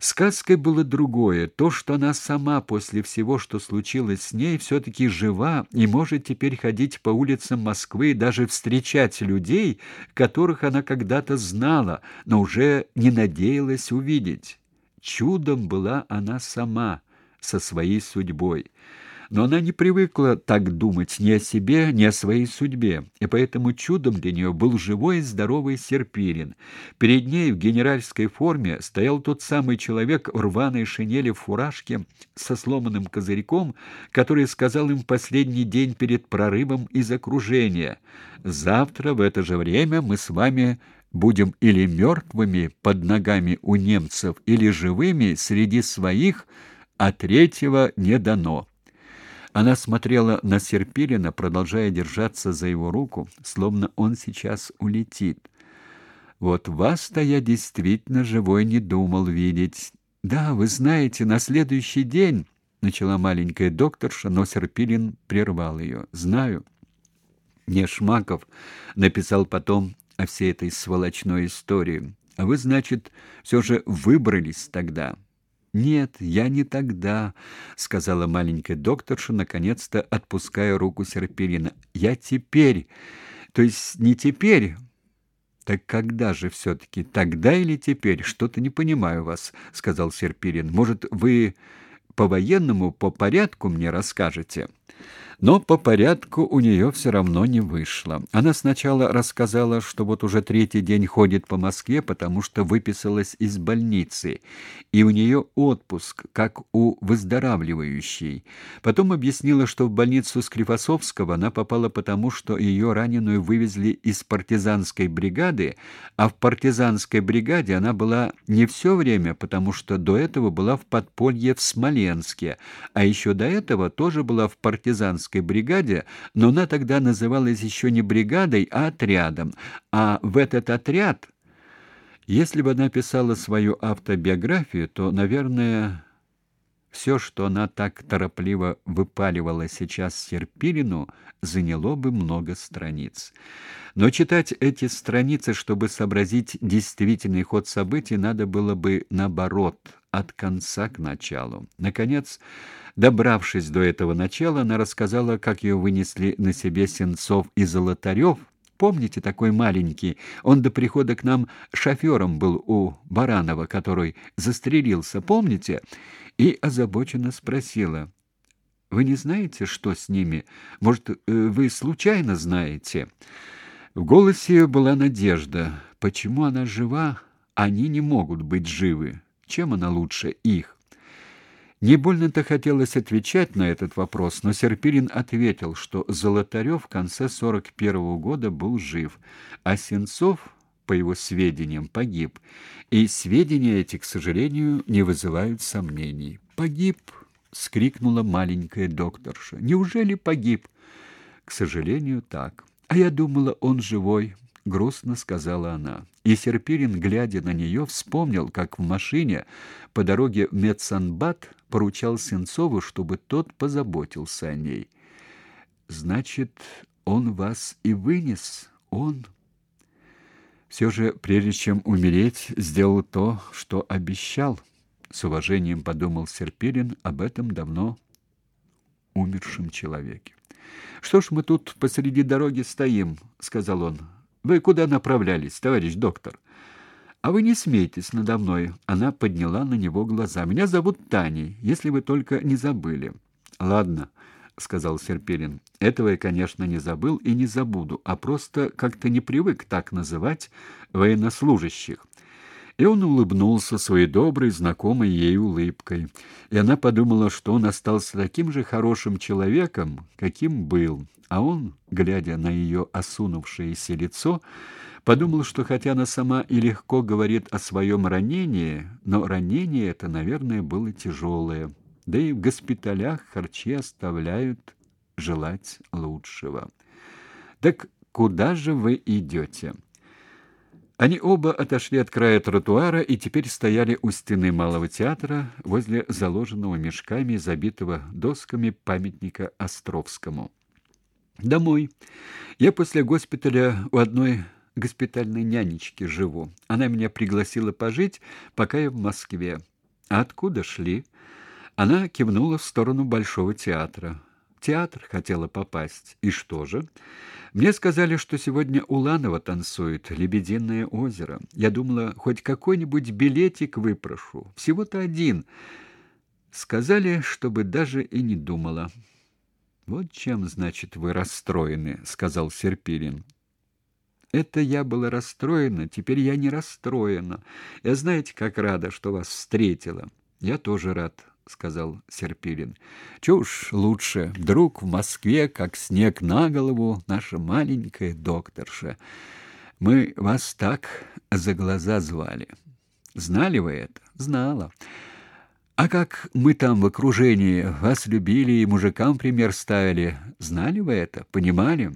Сказкой было другое, то, что она сама после всего, что случилось с ней, все-таки жива и может теперь ходить по улицам Москвы и даже встречать людей, которых она когда-то знала, но уже не надеялась увидеть. Чудом была она сама со своей судьбой но она не привыкла так думать ни о себе, ни о своей судьбе, и поэтому чудом для нее был живой и здоровый Серпирин. Перед ней в генеральской форме стоял тот самый человек в рваной шинели в фуражке со сломанным козырьком, который сказал им последний день перед прорывом из окружения «Завтра в это же время мы с вами будем или мертвыми под ногами у немцев, или живыми среди своих, а третьего не дано». Она смотрела на Серпилина, продолжая держаться за его руку, словно он сейчас улетит. Вот вас-то я действительно живой не думал видеть. Да, вы знаете, на следующий день начала маленькая докторша, но Серпилин прервал ее. Знаю. Не Шмаков написал потом о всей этой сволочной истории. А вы, значит, все же выбрались тогда. Нет, я не тогда, сказала маленькая докторша, наконец-то отпуская руку Серпирина. Я теперь. То есть не теперь. Так когда же все таки тогда или теперь? Что-то не понимаю вас, сказал Серпирин. Может, вы по-военному, по порядку мне расскажете? Но по порядку у нее все равно не вышло. Она сначала рассказала, что вот уже третий день ходит по Москве, потому что выписалась из больницы, и у нее отпуск, как у выздоравливающей. Потом объяснила, что в больницу Склифосовского она попала потому, что ее раненую вывезли из партизанской бригады, а в партизанской бригаде она была не все время, потому что до этого была в подполье в Смоленске, а еще до этого тоже была в партизанской Калининской бригаде, но она тогда называлась еще не бригадой, а отрядом. А в этот отряд, если бы она писала свою автобиографию, то, наверное, все, что она так торопливо выпаливала сейчас Серпилину, заняло бы много страниц. Но читать эти страницы, чтобы сообразить действительный ход событий, надо было бы наоборот, от конца к началу. Наконец, добравшись до этого начала, она рассказала, как ее вынесли на себе Сенцов и Золотарев. Помните такой маленький? Он до прихода к нам шофером был у Баранова, который застрелился, помните? И озабоченно спросила: "Вы не знаете, что с ними? Может, э, вы случайно знаете?" В голосе ее была надежда. Почему она жива, они не могут быть живы? Чем она лучше их? Не больно-то хотелось отвечать на этот вопрос, но Серпирин ответил, что Золотарев в конце 41 -го года был жив, а Сенцов, по его сведениям, погиб. И сведения эти, к сожалению, не вызывают сомнений. «Погиб!» — скрикнула маленькая докторша. «Неужели погиб?» «К сожалению, так. А я думала, он живой грустно сказала она. И Серпирин, глядя на нее, вспомнил, как в машине по дороге в Медсанбат поручал Сенцову, чтобы тот позаботился о ней. Значит, он вас и вынес, он все же, прежде чем умереть, сделал то, что обещал. С уважением подумал Серпирин об этом давно умершем человеке. Что ж мы тут посреди дороги стоим, сказал он. Вы куда направлялись, товарищ доктор? А вы не смейтесь надо мной. Она подняла на него глаза. Меня зовут Таней, если вы только не забыли. Ладно, сказал Серпирин. Этого я, конечно, не забыл и не забуду, а просто как-то не привык так называть военнослужащих. И он улыбнулся своей доброй, знакомой ей улыбкой. И она подумала, что он остался таким же хорошим человеком, каким был. А он, глядя на ее осунувшееся лицо, подумал, что хотя она сама и легко говорит о своем ранении, но ранение это, наверное, было тяжелое. Да и в госпиталях харчи оставляют желать лучшего. Так куда же вы идете?» Они оба отошли от края тротуара и теперь стояли у стены малого театра возле заложенного мешками, забитого досками памятника Островскому. Домой. Я после госпиталя у одной госпитальной нянечки живу. Она меня пригласила пожить, пока я в Москве. А откуда шли? Она кивнула в сторону Большого театра. В театр хотела попасть. И что же? Мне сказали, что сегодня Уланова танцует «Лебединое озеро». Я думала, хоть какой-нибудь билетик выпрошу. Всего-то один. Сказали, чтобы даже и не думала. Вот чем, значит, вы расстроены, сказал Серпилин. Это я была расстроена, теперь я не расстроена. Я знаете, как рада, что вас встретила. Я тоже рад, сказал Серпилин. Чушь лучше. Вдруг в Москве, как снег на голову, наша маленькая докторша. Мы вас так за глаза звали. Знали вы это? Знала. А как мы там в окружении вас любили и мужикам пример ставили, знали вы это, понимали?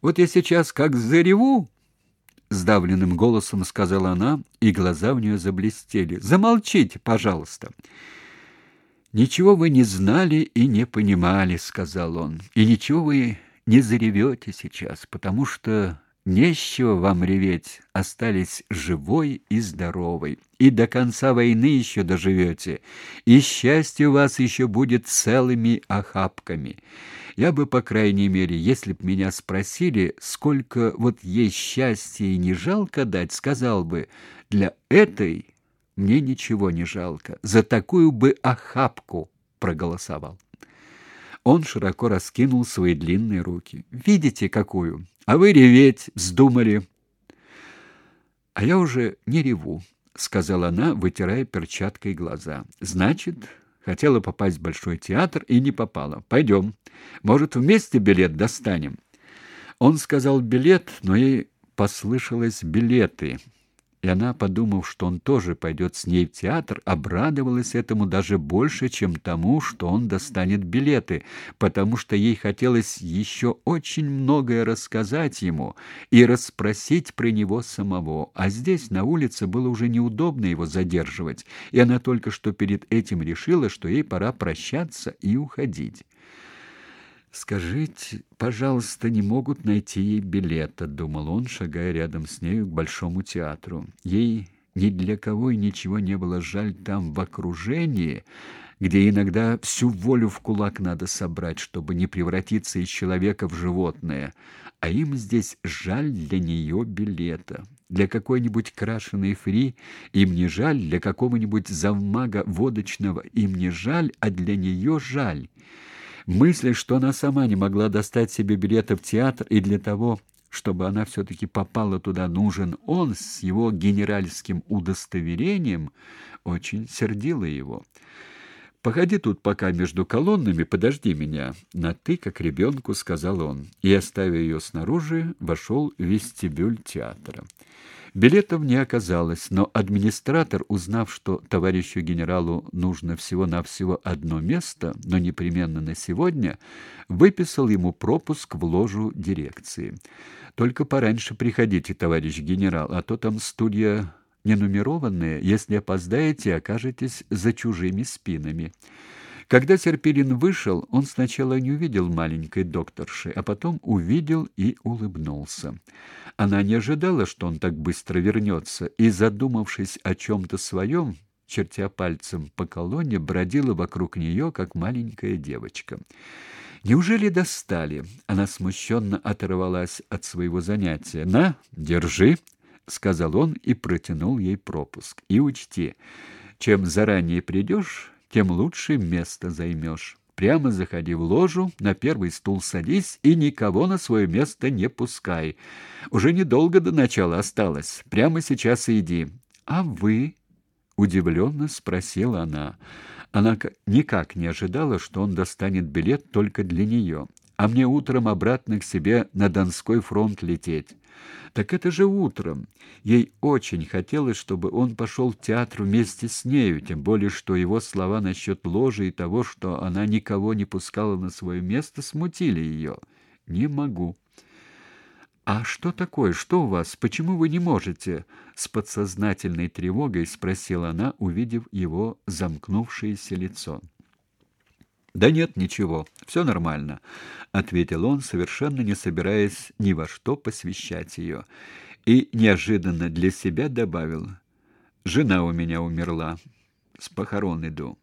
Вот я сейчас как зареву, сдавленным голосом сказала она, и глаза у нее заблестели. Замолчите, пожалуйста. Ничего вы не знали и не понимали, сказал он. И ничего вы не заревете сейчас, потому что Нечего вам реветь, остались живой и здоровой. И до конца войны еще доживете, и счастье у вас еще будет целыми охапками. Я бы, по крайней мере, если б меня спросили, сколько вот есть счастья и не жалко дать, сказал бы, для этой мне ничего не жалко, за такую бы охапку проголосовал. Он широко раскинул свои длинные руки. Видите, какую? А вы реветь вздумали. А я уже не реву, сказала она, вытирая перчаткой глаза. Значит, хотела попасть в большой театр и не попала. Пойдем. Может, вместе билет достанем. Он сказал билет, но ей послышалось билеты и она, подумав, что он тоже пойдет с ней в театр, обрадовалась этому даже больше, чем тому, что он достанет билеты, потому что ей хотелось еще очень многое рассказать ему и расспросить про него самого. А здесь, на улице, было уже неудобно его задерживать, и она только что перед этим решила, что ей пора прощаться и уходить. Скажите, пожалуйста, не могут найти ей билета, думал он, шагая рядом с нею к большому театру. Ей ни для кого и ничего не было жаль там в окружении, где иногда всю волю в кулак надо собрать, чтобы не превратиться из человека в животное, а им здесь жаль для нее билета. Для какой-нибудь крашеной фри им не жаль, для какого-нибудь завмага водочного им не жаль, а для нее жаль. Мысль, что она сама не могла достать себе билета в театр и для того, чтобы она все-таки попала туда, нужен он с его генеральским удостоверением, очень сердила его. «Походи тут пока между колоннами, подожди меня», — на «ты», как ребенку, сказал он, и, оставив ее снаружи, вошел в вестибюль театра. Билетов не оказалось, но администратор, узнав, что товарищу генералу нужно всего-навсего одно место, но непременно на сегодня, выписал ему пропуск в ложу дирекции. «Только пораньше приходите, товарищ генерал, а то там студия ненумерованная, если опоздаете, окажетесь за чужими спинами». Когда Серпилин вышел, он сначала не увидел маленькой докторши, а потом увидел и улыбнулся. Она не ожидала, что он так быстро вернется, и, задумавшись о чем-то своем, чертя пальцем по колонне, бродила вокруг нее, как маленькая девочка. Неужели достали? Она смущенно оторвалась от своего занятия. «На, держи», — сказал он и протянул ей пропуск. «И учти, чем заранее придешь, тем лучше место займешь. Прямо заходи в ложу, на первый стул садись и никого на свое место не пускай. Уже недолго до начала осталось. Прямо сейчас и иди. А вы? удивленно спросила она. Она никак не ожидала, что он достанет билет только для нее а мне утром обратно к себе на Донской фронт лететь. Так это же утром. Ей очень хотелось, чтобы он пошел в театр вместе с нею, тем более что его слова насчет ложи и того, что она никого не пускала на свое место, смутили ее. Не могу. А что такое? Что у вас? Почему вы не можете? с подсознательной тревогой спросила она, увидев его замкнувшееся лицо. Да нет, ничего. все нормально, ответил он, совершенно не собираясь ни во что посвящать ее, и неожиданно для себя добавил: Жена у меня умерла. С похорон иду.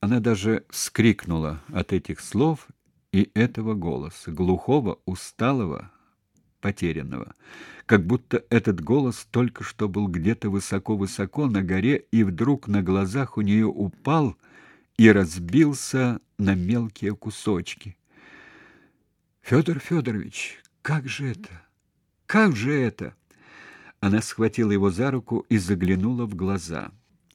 Она даже вскрикнула от этих слов и этого голоса, глухого, усталого, потерянного, как будто этот голос только что был где-то высоко-высоко на горе и вдруг на глазах у нее упал и разбился на мелкие кусочки. Федор Федорович, как же это? Как же это? Она схватила его за руку и заглянула в глаза.